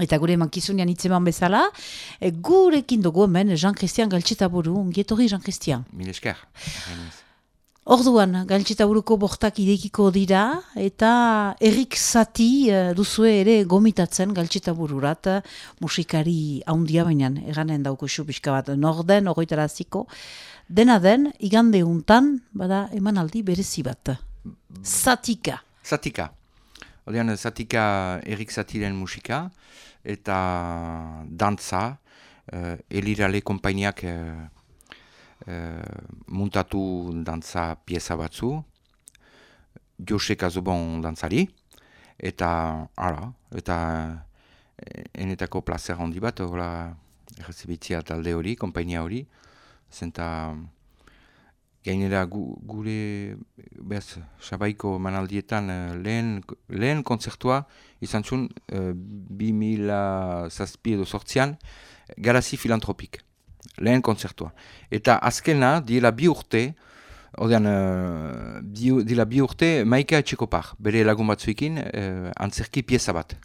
Eta gure mankizunian hitzeman bezala, e, gurekin dugu hemen Jean-Christian Galtxetaburu, ongietorri Jean-Christian. Mil esker. Orduan, Galtxetaburuko bortak idekiko dira, eta errik zati eh, duzue ere gomitatzen Galtxetabururat musikari haundia bainan, eganen dauko pixka bat, norden, ogoitaraziko, dena den, igande untan, bada emanaldi berezi bat. Zatika. Zatika. Odean, zatika errik zatiren musika, eta dantza, uh, elirale kompainiak uh, uh, muntatu dantza pieza batzu, Jose Kazobon dantzari, eta, ara, eta enetako placer handi bat, hola, errezibitzia talde hori, kompainia hori, zenta gainera gu, gure bez, sabaiko manaldietan lehen, lehen konzertua izan zuen uh, 2000 zazpi edo sortzian garazi filantropik, lehen konzertua. Eta azkena, diela bi urte, Odean, uh, dila bi urte, maika etxeko bere lagun batzuekin, uh, antzerki pieza bat.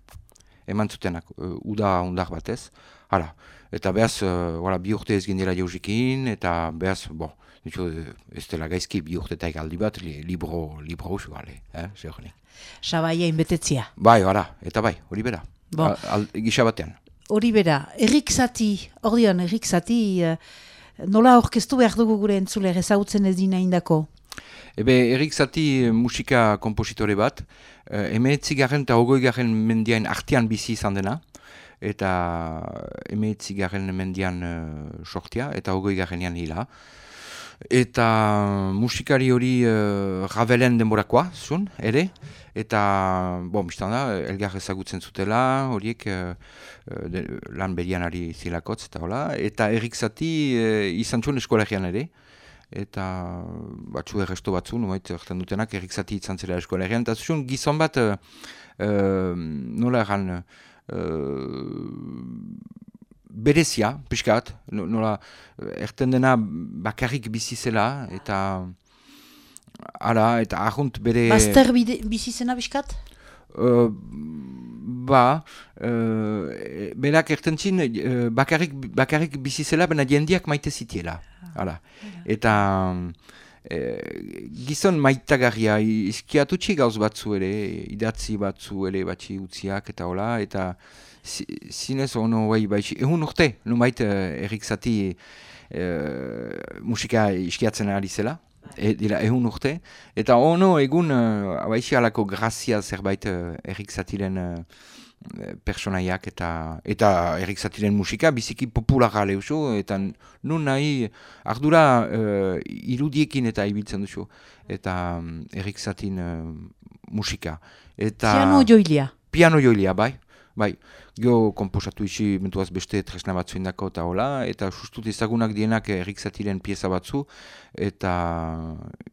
Eman zutenak, uh, uda undar batez. Hala, eta behaz, uh, bi urte ez gendela jauzikin, eta behaz, bo, Nitu, ez dela gaizki bi urte eta egaldi bat, li, libro, libro usu gale, eh, zer Sabaia inbetetzia. Bai, ara, eta bai, hori bera. Bo. Gisa batean. Hori bera, errik zati, hori errik zati, uh, nola orkestu behar dugu gure entzuler ezagutzen ez dina indako? Ebe, errik zati musika kompositore bat, uh, emeetzi garen eta ogoi garen mendiain artian bizi izan dena, eta emeetzi garen mendian uh, sortia, eta ogoi garen hila. Eta musikari hori uh, Ravelen denborakoa, zun, ere. Eta, bo, mistan da, elgar ezagutzen zutela, horiek uh, lan berian ari zilakotz, eta hola. Eta errik zati uh, izan zuen eskolegian ere. Eta batzu erresto batzu, numait, erten dutenak, errik zati izan zela eskolegian. Eta zuen gizon bat, uh, nola erran, berezia, piskat, nola, erten dena bakarrik bizizela, eta ara, eta ahunt bere... Bazter bizizena piskat? Uh, ba, uh, berak erten zin, uh, bakarrik, bakarrik bizizela, bena jendiak maite zitiela. Ah, eta gizon maitagarria, izkiatutxi gauz batzu ere, idatzi batzu ere batzi utziak, eta hola, eta zinez ono bai bai egun urte numait errik zati uh, musika iskiatzen ari zela e, dira egun urte eta ono egun uh, bai alako grazia zerbait uh, errik zatiren uh, personaiak eta eta errik zatiren musika biziki populara leuzu eta nun nahi ardura uh, irudiekin eta ibiltzen duzu eta um, errik zatin uh, musika. Eta piano joilia piano joilia bai Bai, geho komposatu isi mentuaz beste tresna batzu indako eta hola, eta sustut ezagunak dienak errik zatiren pieza batzu, eta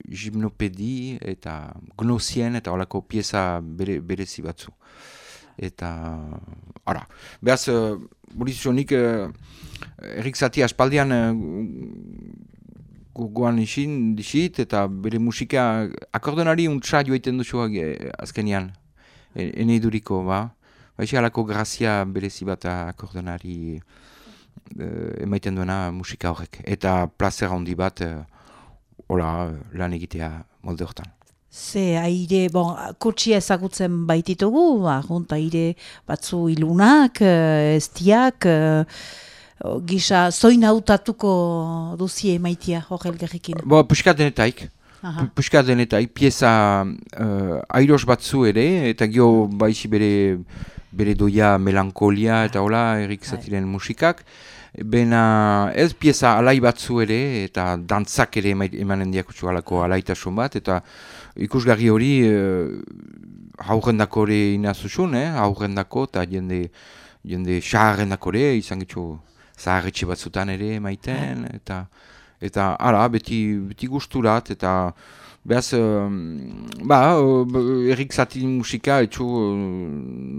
gimnopedi, eta gnosien, eta holako pieza bere, berezi batzu. Eta, ara, behaz, uh, nik uh, errik zati aspaldian uh, gogoan isin, disit, eta bere musika akordonari untsa joiten duzu azkenian, e, ene iduriko, ba? Baixe alako grazia berezi bat akordonari uh, emaiten duena musika horrek. Eta placer handi bat, hola, lan egitea molde hortan. Ze aire, bon, kotxia ezagutzen baititugu, ahont aire batzu ilunak, estiak, uh, gisa, zoin hautatuko duzie maitia horrel gerrikin? Bo, puskat denetaik. Puskat denetaik, pieza uh, airos batzu ere, eta gio baixi bere bere doia melankolia eta hola erik bai. zatiren musikak. Bena ez pieza alai batzu ere eta dantzak ere emanen diakutsu alako alaitasun bat eta ikusgarri hori uh, haurrendako ere inazuzun, eh? haurrendako eta jende, jende xaharrendako ere izan gitu zaharretxe batzutan ere maiten eta eta ara, beti, beti gusturat eta Beaz, uh, ba, uh, errik zati musika, etxu, uh,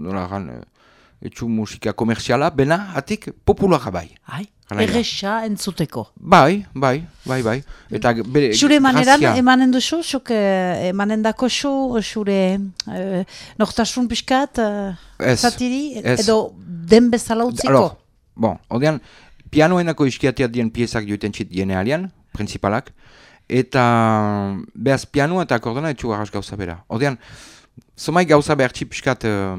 nola gan, etxu musika komerziala, bena, hatik, populara bai. Ai, erresa entzuteko. Bai, bai, bai, bai. Eta bere, Xure maneran emanen duzu, xuk emanen dako xu, xure uh, nortasun piskat, uh, zatiri, edo den bezala utziko? Alors, bon, ordean, pianoenako iskiatea dien piezak joiten txit jenealian, principalak, eta behaz pianoa eta akordona etxu garras gauza bera. Ordean, zomai gauza behar txipiskat uh,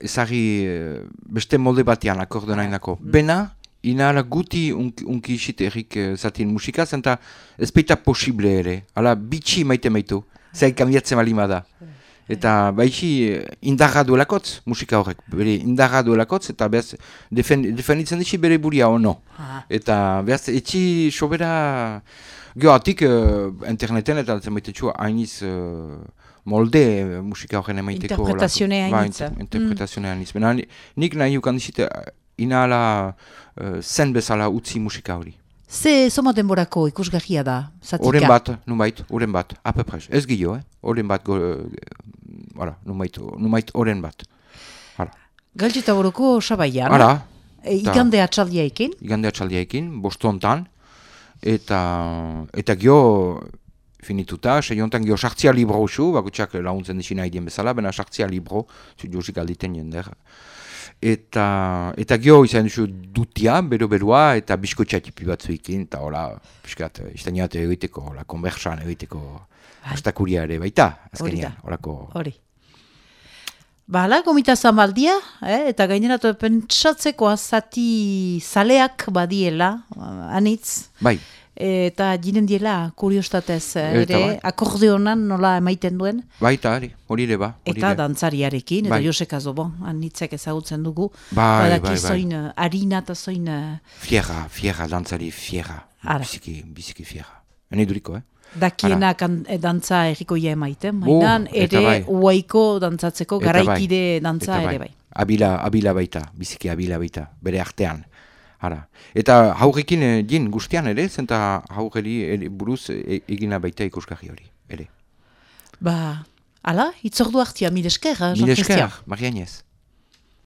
ezari uh, beste molde batean akordonainako. Mm. Bena, inala guti unki, unki isit errik uh, zatin musika, zenta ez peita posible ere. Hala, bitxi maite maitu, zain kambiatzen malima da. Eta baixi indarra duelakotz musika horrek, bere indarra duelakotz eta behaz defen, defenditzen dizi bere buria ono. Eta behaz etxi sobera geoatik uh, interneten eta zenbaitetxua hainiz uh, molde musika horren emaiteko. Interpretazione hainitz. Ba, inter, interpretazione hainitz. Mm. Nik nahi ukan dizite inala uh, zen bezala utzi musika hori. Ze soma denborako ikusgarria da, zatika? Oren bat, numait, oren bat, apepres. Ez gio, eh? Oren bat, go, voilà, numait oren bat. Hala. Galtzita boroko sabaian. Hala. E, igande atxaldiaikin. Igande atxaldiaikin, bostontan. Eta, eta gio finituta, seiontan gio sartzia libro usu, bakutsak launtzen dixina idien bezala, bena sartzia libro, zu josik alditen jender. Eta, eta gio izan duzu dutia, bero-beroa, eta biskotxatipi batzuikin, eta hola, piskat, istaniat egiteko, hola, konbertsan egiteko, Astakuria ere baita, azkenean, horako. Hori. Ba, hala, gomita zamaldia, eh? eta gaineratu pentsatzeko azati zaleak badiela, anitz. Bai. Eta jinen diela, kuriostatez, ere, bai. akordeonan nola emaiten duen. Baita, hori, hori ere ba. Eta dantzariarekin, eta bai. Josek Azobo, anitzek ezagutzen dugu. Bai, bai, bai. zoin, harina eta zoin... Fiera, fiera, dantzari, fiera. Biziki, biziki fiera. Hene duriko, eh? Dakienak e, dantza errikoia emaiten, mainan, uh, ere bai. uaiko dantzatzeko, bai. garaikide dantza ere bai. Abila, abila baita, biziki abila baita, bere artean. Ara. Eta haurekin e, din guztian ere, zenta haureri buruz e, egina baita ikuskarri hori, ere. Ba, ala, itzordu hartia, mil esker, Mil esker, Marianez.